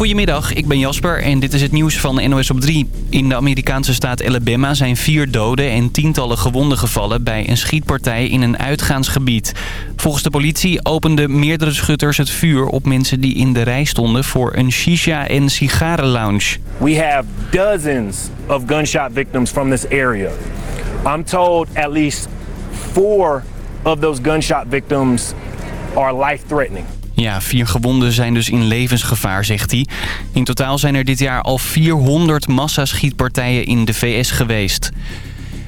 Goedemiddag, ik ben Jasper en dit is het nieuws van NOS op 3. In de Amerikaanse staat Alabama zijn vier doden en tientallen gewonden gevallen... bij een schietpartij in een uitgaansgebied. Volgens de politie openden meerdere schutters het vuur op mensen die in de rij stonden... voor een shisha- en sigarenlounge. We have dozens of gunshot victims from this area. I'm told at least four of those gunshot victims are life-threatening. Ja, vier gewonden zijn dus in levensgevaar, zegt hij. In totaal zijn er dit jaar al 400 massaschietpartijen in de VS geweest.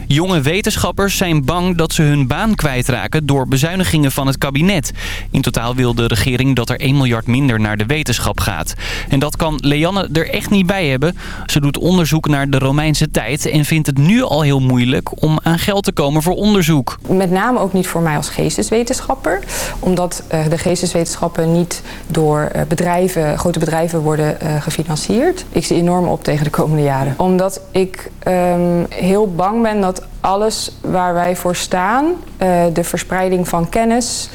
Jonge wetenschappers zijn bang dat ze hun baan kwijtraken door bezuinigingen van het kabinet. In totaal wil de regering dat er 1 miljard minder naar de wetenschap gaat. En dat kan Leanne er echt niet bij hebben. Ze doet onderzoek naar de Romeinse tijd en vindt het nu al heel moeilijk om aan geld te komen voor onderzoek. Met name ook niet voor mij als geesteswetenschapper. Omdat uh, de geesteswetenschappen niet door uh, bedrijven, grote bedrijven worden uh, gefinancierd. Ik zie enorm op tegen de komende jaren. Omdat ik um, heel bang ben dat alles waar wij voor staan, uh, de verspreiding van kennis,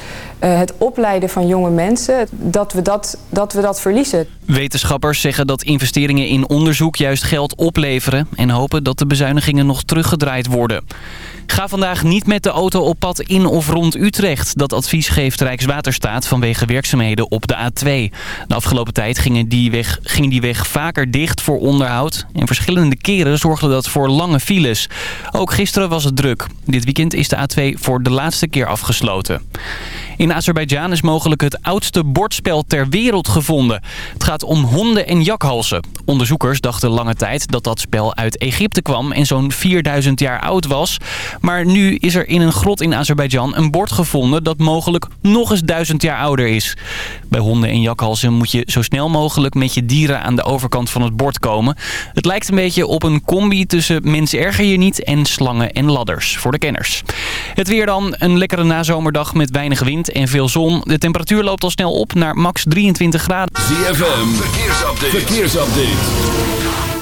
uh, het opleiden van jonge mensen, dat we dat, dat we dat verliezen. Wetenschappers zeggen dat investeringen in onderzoek juist geld opleveren... en hopen dat de bezuinigingen nog teruggedraaid worden. Ga vandaag niet met de auto op pad in of rond Utrecht. Dat advies geeft Rijkswaterstaat vanwege werkzaamheden op de A2. De afgelopen tijd ging die weg, ging die weg vaker dicht voor onderhoud. En verschillende keren zorgde dat voor lange files. Ook gisteren was het druk. Dit weekend is de A2 voor de laatste keer afgesloten. In Azerbeidzjan is mogelijk het oudste bordspel ter wereld gevonden. Het gaat om honden en jakhalsen. Onderzoekers dachten lange tijd dat dat spel uit Egypte kwam en zo'n 4000 jaar oud was. Maar nu is er in een grot in Azerbeidzjan een bord gevonden dat mogelijk nog eens duizend jaar ouder is. Bij honden en jakhalsen moet je zo snel mogelijk met je dieren aan de overkant van het bord komen. Het lijkt een beetje op een combi tussen mens erger je niet en slangen en ladders voor de kenners. Het weer dan, een lekkere nazomerdag met weinig wind en veel zon. De temperatuur loopt al snel op naar max 23 graden. ZFM, verkeersupdate. verkeersupdate.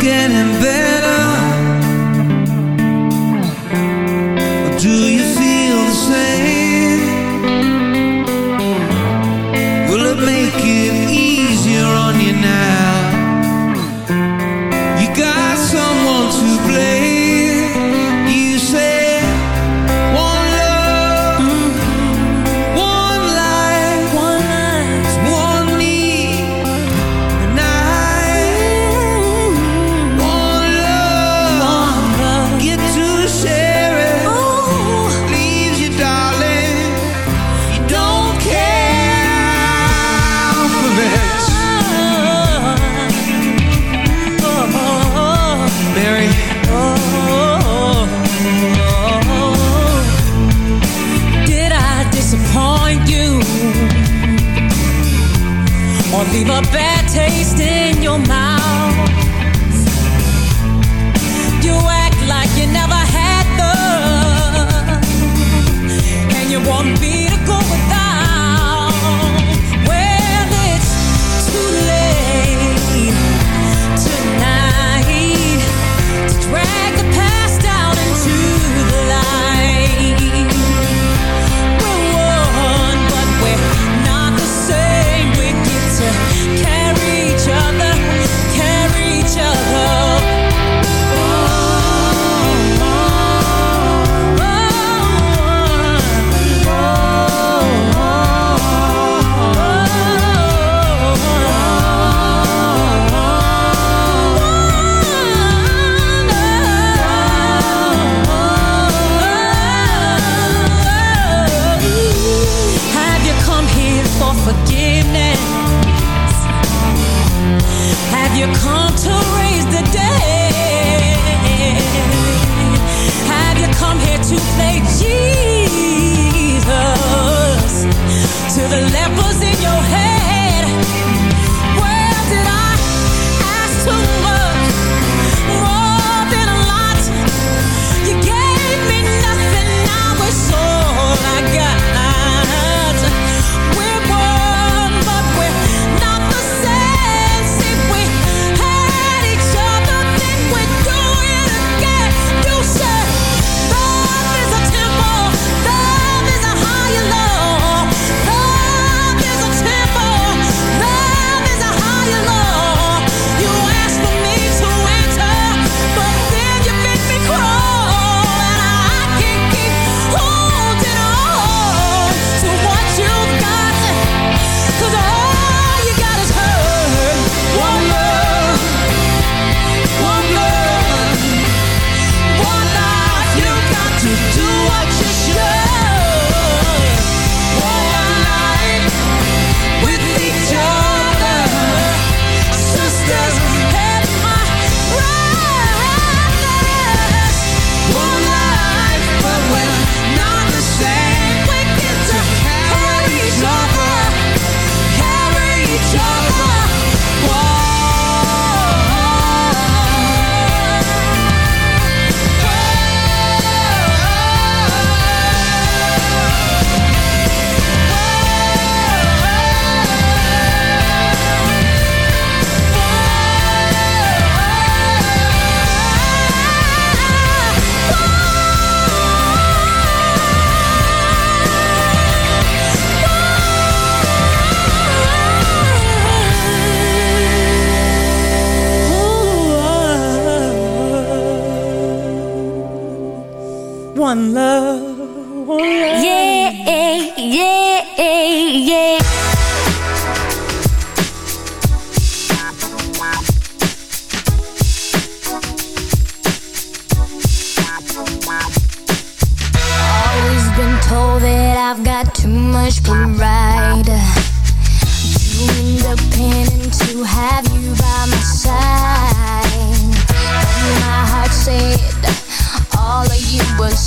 Getting better? for bad.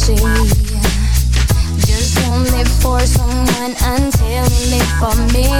see. Just lonely for someone until you live for me.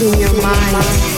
In your mind.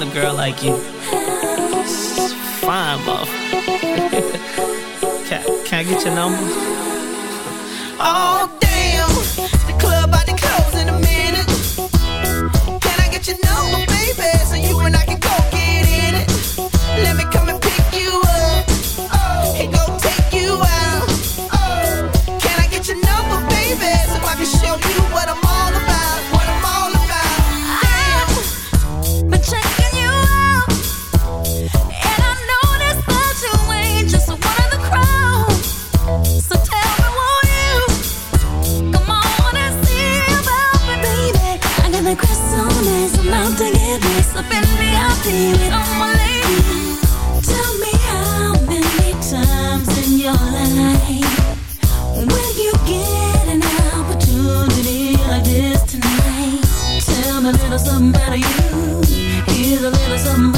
A girl like you. It's fine, bro. can, can I get your number? Some.